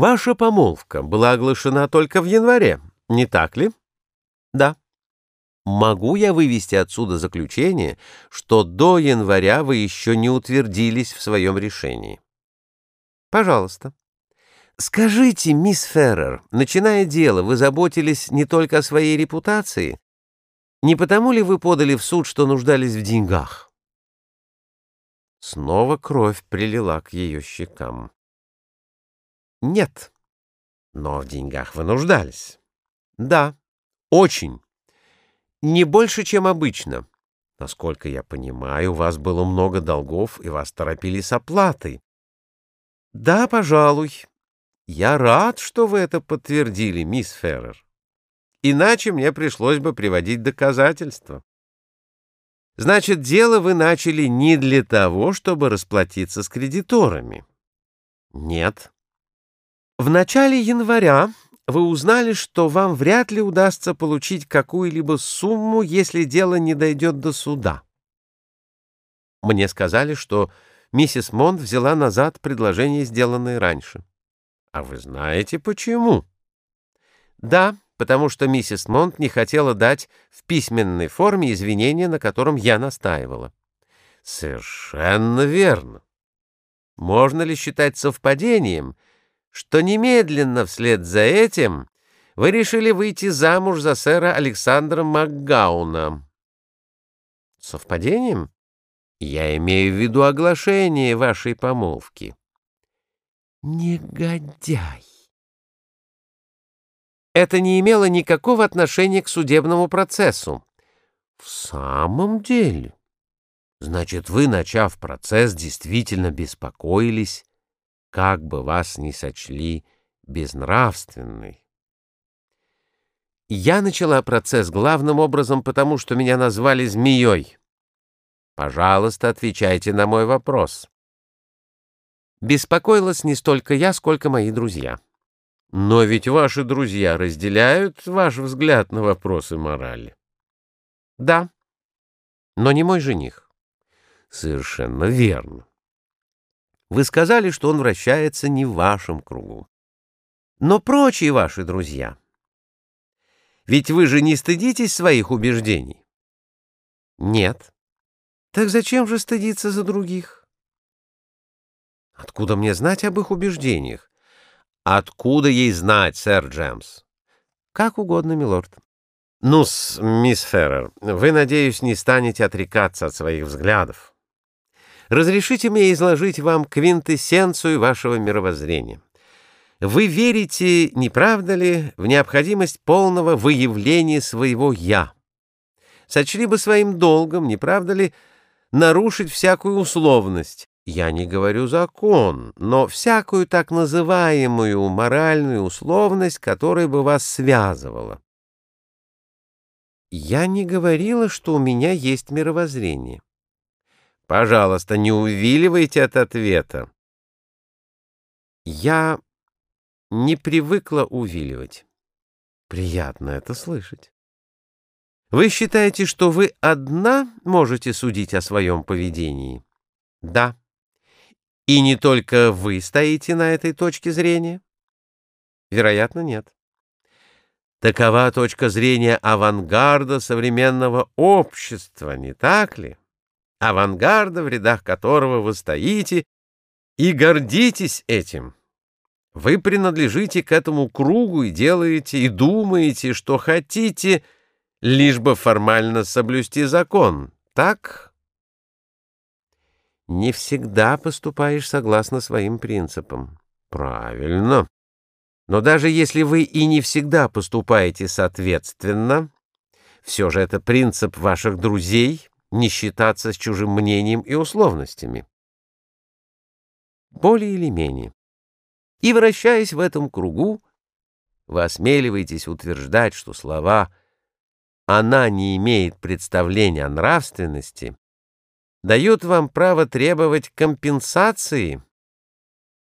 Ваша помолвка была оглашена только в январе, не так ли? Да. Могу я вывести отсюда заключение, что до января вы еще не утвердились в своем решении? Пожалуйста. Скажите, мисс Феррер, начиная дело, вы заботились не только о своей репутации? Не потому ли вы подали в суд, что нуждались в деньгах? Снова кровь прилила к ее щекам. Нет. Но в деньгах вы нуждались. Да, очень. Не больше, чем обычно. Насколько я понимаю, у вас было много долгов, и вас торопили с оплатой. Да, пожалуй. Я рад, что вы это подтвердили, мисс Феррер. Иначе мне пришлось бы приводить доказательства. Значит, дело вы начали не для того, чтобы расплатиться с кредиторами. Нет. В начале января вы узнали, что вам вряд ли удастся получить какую-либо сумму, если дело не дойдет до суда. Мне сказали, что миссис Монт взяла назад предложение, сделанное раньше. А вы знаете почему? Да, потому что миссис Монт не хотела дать в письменной форме извинения, на котором я настаивала. Совершенно верно. Можно ли считать совпадением — что немедленно вслед за этим вы решили выйти замуж за сэра Александра Макгауна. Совпадением? Я имею в виду оглашение вашей помолвки. Негодяй! Это не имело никакого отношения к судебному процессу. В самом деле? Значит, вы, начав процесс, действительно беспокоились как бы вас ни сочли безнравственной. Я начала процесс главным образом потому, что меня назвали змеей. Пожалуйста, отвечайте на мой вопрос. Беспокоилась не столько я, сколько мои друзья. Но ведь ваши друзья разделяют ваш взгляд на вопросы морали. Да, но не мой жених. Совершенно верно. Вы сказали, что он вращается не в вашем кругу. Но прочие ваши друзья. Ведь вы же не стыдитесь своих убеждений? Нет. Так зачем же стыдиться за других? Откуда мне знать об их убеждениях? Откуда ей знать, сэр Джемс? Как угодно, милорд. Ну-с, мисс Феррер, вы, надеюсь, не станете отрекаться от своих взглядов. Разрешите мне изложить вам квинтэссенцию вашего мировоззрения. Вы верите, не правда ли, в необходимость полного выявления своего «я». Сочли бы своим долгом, не правда ли, нарушить всякую условность. Я не говорю закон, но всякую так называемую моральную условность, которая бы вас связывала. Я не говорила, что у меня есть мировоззрение. Пожалуйста, не увиливайте от ответа. Я не привыкла увиливать. Приятно это слышать. Вы считаете, что вы одна можете судить о своем поведении? Да. И не только вы стоите на этой точке зрения? Вероятно, нет. Такова точка зрения авангарда современного общества, не так ли? Авангарда, в рядах которого вы стоите, и гордитесь этим. Вы принадлежите к этому кругу и делаете, и думаете, что хотите, лишь бы формально соблюсти закон, так? Не всегда поступаешь согласно своим принципам. Правильно. Но даже если вы и не всегда поступаете соответственно, все же это принцип ваших друзей, не считаться с чужим мнением и условностями. Более или менее. И, вращаясь в этом кругу, вы осмеливаетесь утверждать, что слова «она не имеет представления о нравственности» дают вам право требовать компенсации